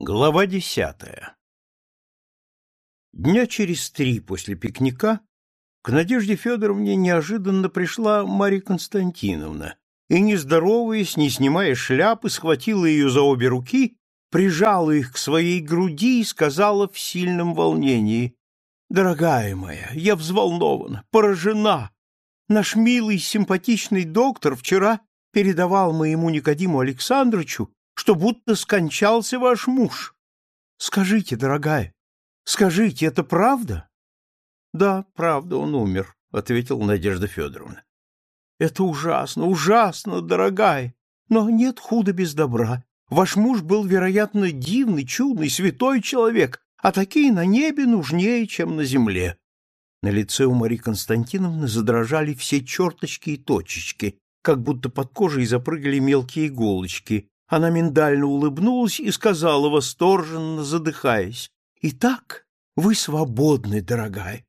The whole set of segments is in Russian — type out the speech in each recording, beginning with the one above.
Глава десятая Дня через три после пикника к Надежде Федоровне неожиданно пришла Марья Константиновна и, не здороваясь, не снимая шляпы, схватила ее за обе руки, прижала их к своей груди и сказала в сильном волнении, «Дорогая моя, я взволнована, поражена. Наш милый симпатичный доктор вчера передавал моему Никодиму Александровичу, что будто скончался ваш муж. Скажите, дорогая, скажите, это правда? — Да, правда, он умер, — ответила Надежда Федоровна. — Это ужасно, ужасно, дорогая. Но нет худа без добра. Ваш муж был, вероятно, дивный, чудный, святой человек, а такие на небе нужнее, чем на земле. На лице у Марии Константиновны задрожали все черточки и точечки, как будто под кожей запрыгали мелкие иголочки, она миндально улыбнулась и сказала, восторженно задыхаясь, «Итак, вы свободны, дорогая.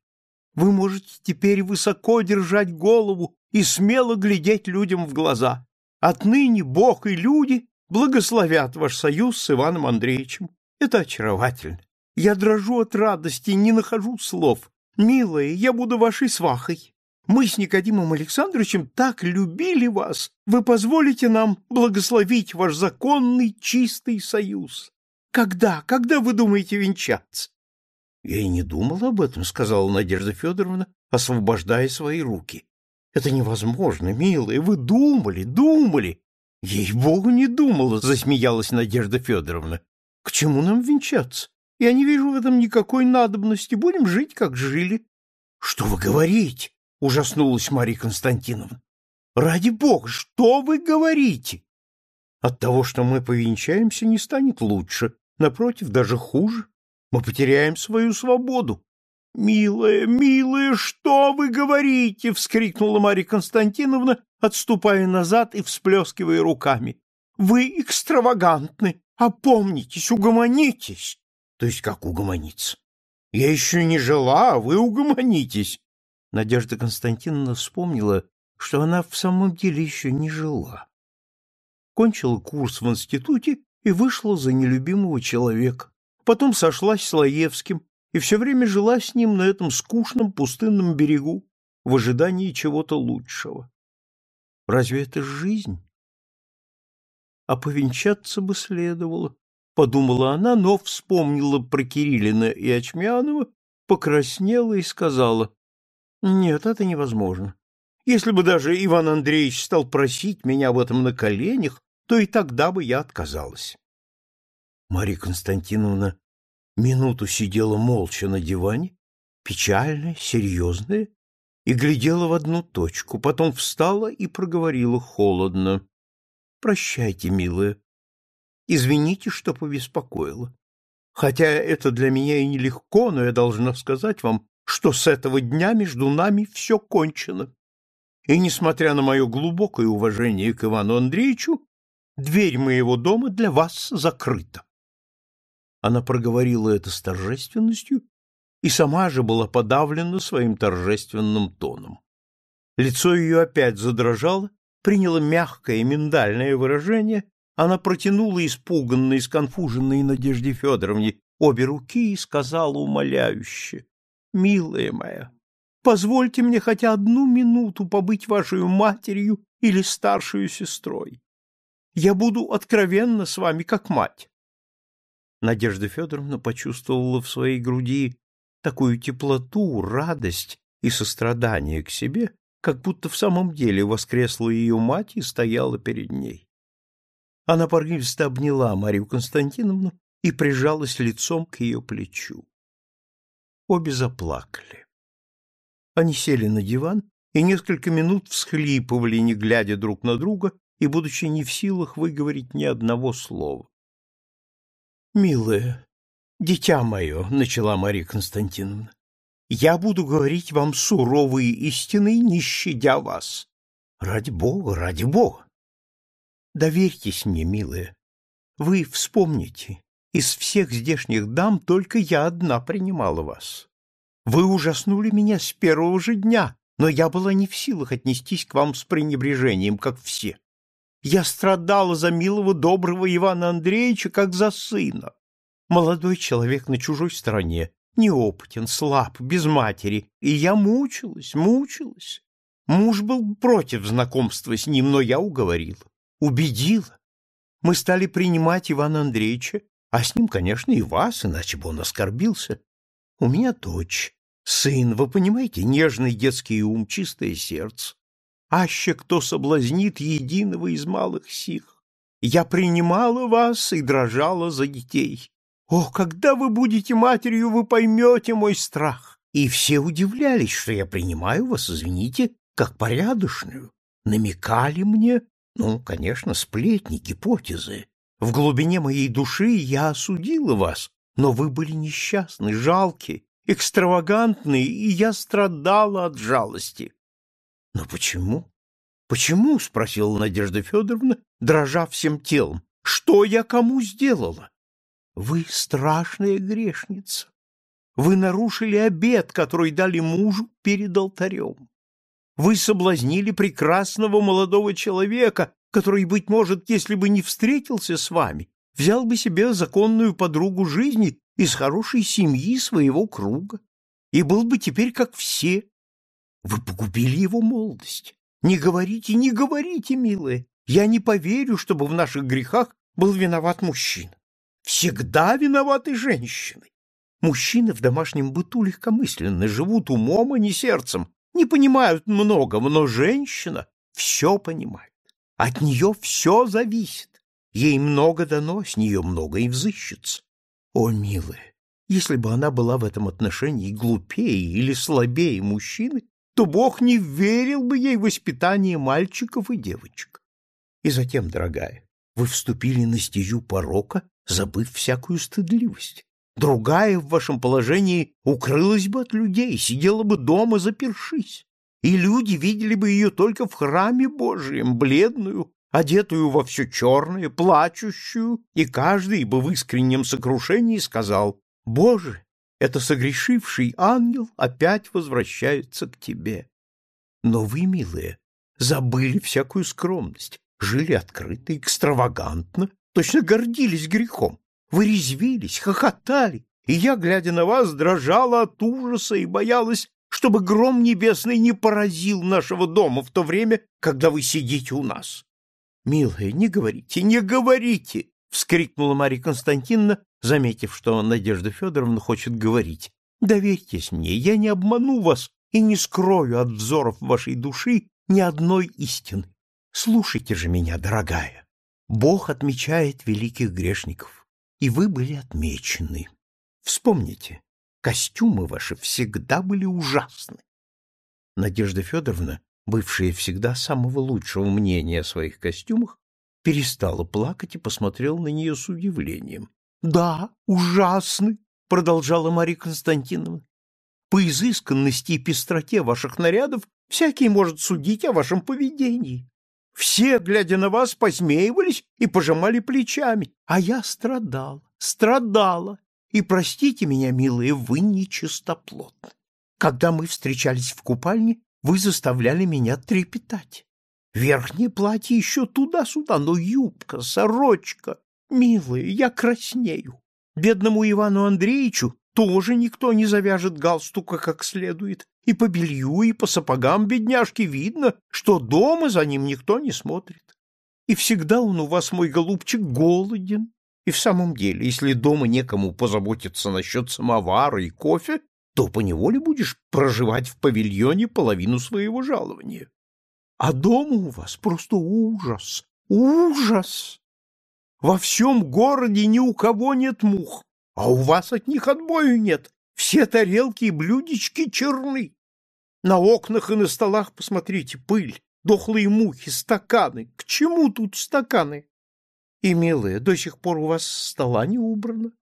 Вы можете теперь высоко держать голову и смело глядеть людям в глаза. Отныне Бог и люди благословят ваш союз с Иваном Андреевичем. Это очаровательно. Я дрожу от радости, не нахожу слов. Милая, я буду вашей свахой. Мы с Никодимом Александровичем так любили вас. Вы позволите нам благословить ваш законный чистый союз. Когда, когда вы думаете венчаться? Я и не думала об этом, сказала Надежда Федоровна, освобождая свои руки. Это невозможно, милая, вы думали, думали. Ей-богу, не думала, засмеялась Надежда Федоровна. К чему нам венчаться? Я не вижу в этом никакой надобности. Будем жить, как жили. Что вы говорите? — ужаснулась Мария Константиновна. — Ради бога, что вы говорите? От того, что мы повенчаемся, не станет лучше. Напротив, даже хуже. Мы потеряем свою свободу. — Милая, милая, что вы говорите? — вскрикнула Мария Константиновна, отступая назад и всплескивая руками. — Вы экстравагантны. Опомнитесь, угомонитесь. — То есть как угомониться? Я еще не жила, а вы угомонитесь. Надежда Константиновна вспомнила, что она в самом деле еще не жила. Кончила курс в институте и вышла за нелюбимого человека. Потом сошлась с Лаевским и все время жила с ним на этом скучном пустынном берегу в ожидании чего-то лучшего. Разве это жизнь? А повенчаться бы следовало, подумала она, но вспомнила про Кириллина и Очмянова, покраснела и сказала, нет, это невозможно. Если бы даже Иван Андреевич стал просить меня об этом на коленях, то и тогда бы я отказалась. Мария Константиновна минуту сидела молча на диване, печальная, серьезная, и глядела в одну точку, потом встала и проговорила холодно. — Прощайте, милая. Извините, что побеспокоила. Хотя это для меня и нелегко, но я должна сказать вам, что с этого дня между нами все кончено. И, несмотря на мое глубокое уважение к Ивану Андреевичу, дверь моего дома для вас закрыта. Она проговорила это с торжественностью и сама же была подавлена своим торжественным тоном. Лицо ее опять задрожало, приняло мягкое миндальное выражение, она протянула испуганной, сконфуженной Надежде Федоровне обе руки и сказала умоляюще милая моя, позвольте мне хотя одну минуту побыть вашей матерью или старшей сестрой. Я буду откровенна с вами, как мать. Надежда Федоровна почувствовала в своей груди такую теплоту, радость и сострадание к себе, как будто в самом деле воскресла ее мать и стояла перед ней. Она порывисто обняла Марию Константиновну и прижалась лицом к ее плечу. Обе заплакали. Они сели на диван и несколько минут всхлипывали, не глядя друг на друга и будучи не в силах выговорить ни одного слова. «Милая, дитя мое», — начала Мария Константиновна, — «я буду говорить вам суровые истины, не щадя вас. Ради Бога, ради Бога. Доверьтесь мне, милая. Вы вспомните, из всех здешних дам только я одна принимала вас. Вы ужаснули меня с первого же дня, но я была не в силах отнестись к вам с пренебрежением, как все. Я страдала за милого доброго Ивана Андреевича, как за сына. Молодой человек на чужой стороне, неопытен, слаб, без матери, и я мучилась, мучилась. Муж был против знакомства с ним, но я уговорила, убедила. Мы стали принимать Ивана Андреевича, а с ним, конечно, и вас, иначе бы он оскорбился. У меня дочь, сын, вы понимаете, нежный детский ум, чистое сердце. Аще кто соблазнит единого из малых сих. Я принимала вас и дрожала за детей. О, когда вы будете матерью, вы поймете мой страх. И все удивлялись, что я принимаю вас, извините, как порядочную. Намекали мне, ну, конечно, сплетни, гипотезы. В глубине моей души я осудила вас, но вы были несчастны, жалки, экстравагантны, и я страдала от жалости. — Но почему? Почему? — спросила Надежда Федоровна, дрожа всем телом. — Что я кому сделала? Вы страшная грешница. Вы нарушили обет, который дали мужу перед алтарем. Вы соблазнили прекрасного молодого человека, который, быть может, если бы не встретился с вами, взял бы себе законную подругу жизни из хорошей семьи своего круга и был бы теперь как все. Вы погубили его молодость. Не говорите, не говорите, милая. Я не поверю, чтобы в наших грехах был виноват мужчина всегда виноваты женщины. Мужчины в домашнем быту легкомысленны, живут умом, а не сердцем, не понимают многого, но женщина все понимает. От нее все зависит. Ей много дано, с нее много и взыщется. О, милая, если бы она была в этом отношении глупее или слабее мужчины, то Бог не верил бы ей в воспитание мальчиков и девочек. И затем, дорогая, вы вступили на стезю порока забыв всякую стыдливость. Другая в вашем положении укрылась бы от людей, сидела бы дома, запершись, и люди видели бы ее только в храме Божьем, бледную, одетую во все черное, плачущую, и каждый бы в искреннем сокрушении сказал «Боже, это согрешивший ангел опять возвращается к тебе». Но вы, милые, забыли всякую скромность, жили открыто, экстравагантно, точно гордились грехом. Вы резвились, хохотали, и я, глядя на вас, дрожала от ужаса и боялась, чтобы гром небесный не поразил нашего дома в то время, когда вы сидите у нас. — Милая, не говорите, не говорите! — вскрикнула Марья Константиновна, заметив, что Надежда Федоровна хочет говорить. — Доверьтесь мне, я не обману вас и не скрою от взоров вашей души ни одной истины. Слушайте же меня, дорогая. Бог отмечает великих грешников, и вы были отмечены. Вспомните, костюмы ваши всегда были ужасны. Надежда Федоровна, бывшая всегда самого лучшего мнения о своих костюмах, перестала плакать и посмотрела на нее с удивлением. — Да, ужасны, — продолжала Мария Константиновна. — По изысканности и пестроте ваших нарядов всякий может судить о вашем поведении. Все, глядя на вас, посмеивались и пожимали плечами, а я страдала, страдала. И простите меня, милые, вы нечистоплотны. Когда мы встречались в купальне, вы заставляли меня трепетать. Верхнее платье еще туда-сюда, но юбка, сорочка. Милые, я краснею. Бедному Ивану Андреевичу тоже никто не завяжет галстука как следует, и по белью, и по сапогам бедняжки видно, что дома за ним никто не смотрит. И всегда он у вас, мой голубчик, голоден. И в самом деле, если дома некому позаботиться насчет самовара и кофе, то поневоле будешь проживать в павильоне половину своего жалования. А дома у вас просто ужас, ужас! Во всем городе ни у кого нет мух, а у вас от них отбою нет. Все тарелки и блюдечки черны. На окнах и на столах, посмотрите, пыль, дохлые мухи, стаканы. К чему тут стаканы? И, милая, до сих пор у вас стола не убрано.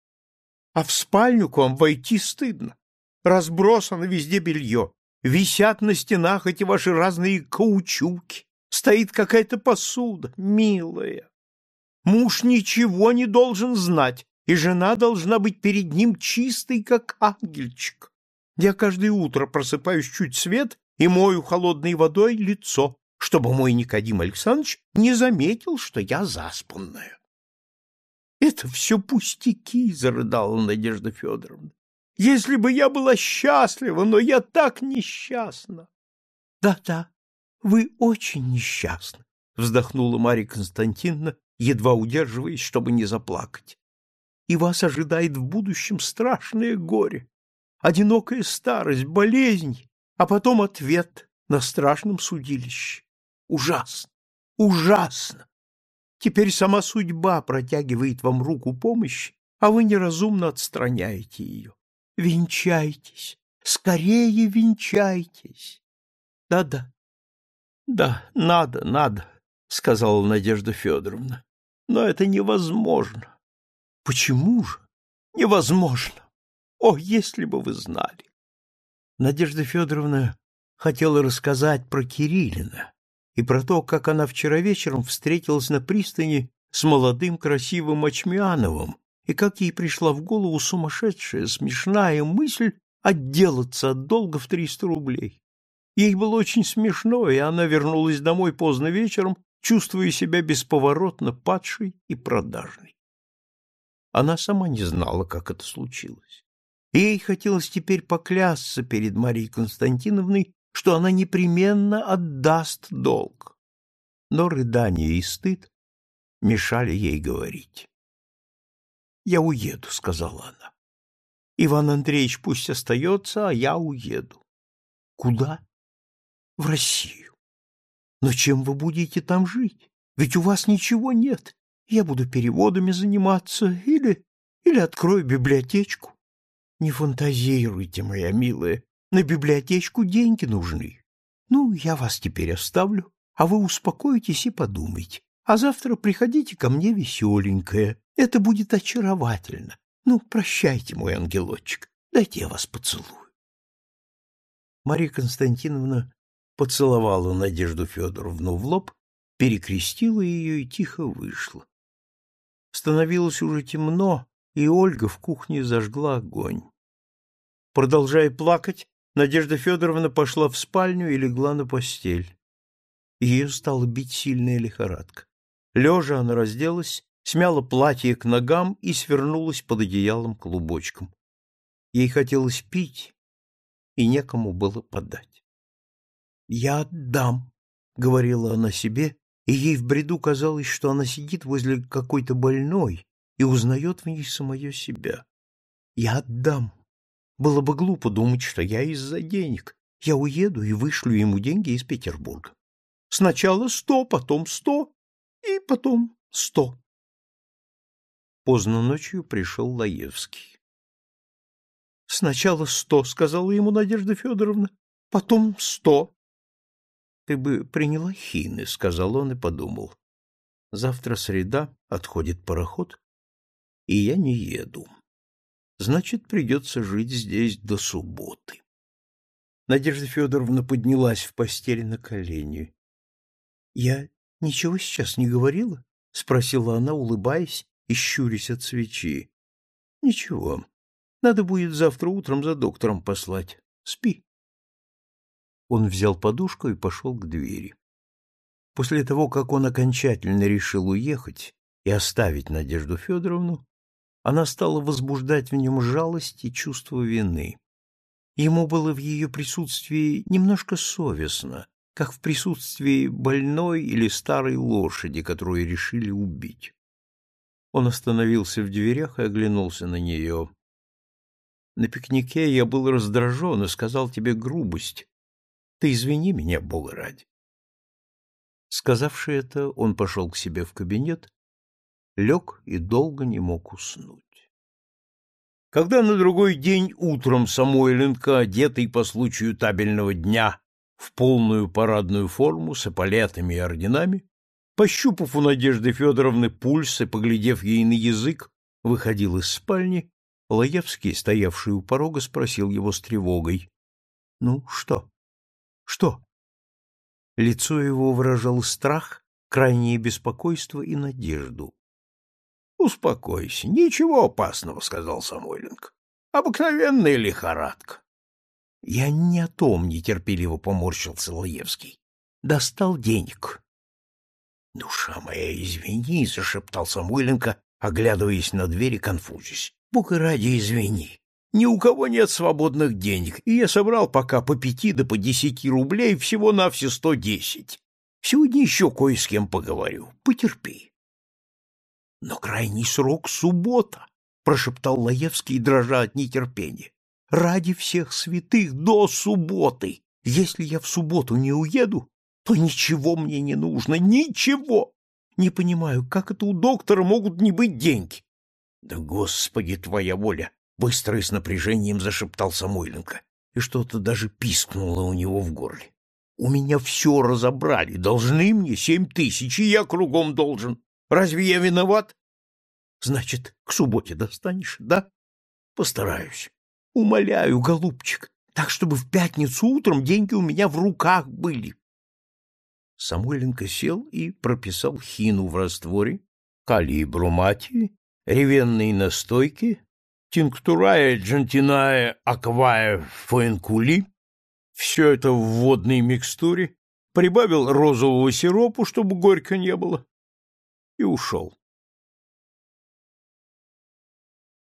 А в спальню к вам войти стыдно. Разбросано везде белье. Висят на стенах эти ваши разные каучуки. Стоит какая-то посуда, милая. Муж ничего не должен знать, и жена должна быть перед ним чистой, как ангельчик. Я каждое утро просыпаюсь чуть свет и мою холодной водой лицо, чтобы мой Никодим Александрович не заметил, что я заспанная. Это все пустяки, зарыдала Надежда Федоровна. Если бы я была счастлива, но я так несчастна. Да-да, вы очень несчастны, вздохнула Марья Константиновна, едва удерживаясь, чтобы не заплакать. И вас ожидает в будущем страшное горе, одинокая старость, болезнь, а потом ответ на страшном судилище. Ужасно, ужасно. Теперь сама судьба протягивает вам руку помощи, а вы неразумно отстраняете ее. Венчайтесь, скорее венчайтесь. Да-да, да, надо, надо, сказала Надежда Федоровна. Но это невозможно. Почему же? Невозможно. О, если бы вы знали. Надежда Федоровна хотела рассказать про Кириллина, и про то, как она вчера вечером встретилась на пристани с молодым красивым Очмиановым, и как ей пришла в голову сумасшедшая, смешная мысль отделаться от долга в триста рублей. Ей было очень смешно, и она вернулась домой поздно вечером, чувствуя себя бесповоротно падшей и продажной. Она сама не знала, как это случилось. И ей хотелось теперь поклясться перед Марией Константиновной, что она непременно отдаст долг. Но рыдание и стыд мешали ей говорить. «Я уеду», — сказала она. «Иван Андреевич пусть остается, а я уеду». «Куда?» «В Россию». «Но чем вы будете там жить? Ведь у вас ничего нет. Я буду переводами заниматься или... или открою библиотечку». «Не фантазируйте, моя милая, на библиотечку деньги нужны. Ну, я вас теперь оставлю, а вы успокойтесь и подумайте. А завтра приходите ко мне веселенькая. Это будет очаровательно. Ну, прощайте, мой ангелочек. Дайте я вас поцелую. Мария Константиновна поцеловала Надежду Федоровну в лоб, перекрестила ее и тихо вышла. Становилось уже темно, и Ольга в кухне зажгла огонь. Продолжая плакать, Надежда Федоровна пошла в спальню и легла на постель. Ее стала бить сильная лихорадка. Лежа она разделась, смяла платье к ногам и свернулась под одеялом клубочком. Ей хотелось пить, и некому было подать. «Я отдам», — говорила она себе, и ей в бреду казалось, что она сидит возле какой-то больной и узнает в ней самое себя. «Я отдам, было бы глупо думать, что я из-за денег. Я уеду и вышлю ему деньги из Петербурга. Сначала сто, потом сто, и потом сто. Поздно ночью пришел Лаевский. — Сначала сто, — сказала ему Надежда Федоровна, — потом сто. — Ты бы приняла хины, — сказал он и подумал. Завтра среда, отходит пароход, и я не еду значит, придется жить здесь до субботы. Надежда Федоровна поднялась в постели на колени. — Я ничего сейчас не говорила? — спросила она, улыбаясь и щурясь от свечи. — Ничего. Надо будет завтра утром за доктором послать. Спи. Он взял подушку и пошел к двери. После того, как он окончательно решил уехать и оставить Надежду Федоровну, она стала возбуждать в нем жалость и чувство вины. Ему было в ее присутствии немножко совестно, как в присутствии больной или старой лошади, которую решили убить. Он остановился в дверях и оглянулся на нее. На пикнике я был раздражен и сказал тебе грубость. Ты извини меня, Бога ради. Сказавши это, он пошел к себе в кабинет лег и долго не мог уснуть. Когда на другой день утром Самойленко, одетый по случаю табельного дня в полную парадную форму с эполетами и орденами, пощупав у Надежды Федоровны пульс и поглядев ей на язык, выходил из спальни, Лаевский, стоявший у порога, спросил его с тревогой. — Ну, что? — Что? Лицо его выражало страх, крайнее беспокойство и надежду. Успокойся, ничего опасного, сказал Самойленко. Обыкновенная лихорадка. Я не о том, нетерпеливо поморщился Лаевский. Достал денег. Душа моя, извини, зашептал Самойленко, оглядываясь на двери, конфузясь. Бога ради, извини. Ни у кого нет свободных денег, и я собрал пока по пяти да по десяти рублей всего на все сто десять. Сегодня еще кое с кем поговорю. Потерпи. Но крайний срок — суббота, — прошептал Лаевский, дрожа от нетерпения. Ради всех святых до субботы. Если я в субботу не уеду, то ничего мне не нужно, ничего. Не понимаю, как это у доктора могут не быть деньги? Да, Господи, твоя воля! Быстро и с напряжением зашептал Самойленко, и что-то даже пискнуло у него в горле. У меня все разобрали, должны мне семь тысяч, и я кругом должен. Разве я виноват? Значит, к субботе достанешь, да? Постараюсь. Умоляю, голубчик, так, чтобы в пятницу утром деньги у меня в руках были. Самойленко сел и прописал хину в растворе, калибру мати, ревенной настойки, тинктурая джентиная аквая фуэнкули, все это в водной микстуре, прибавил розового сиропу, чтобы горько не было, и ушел.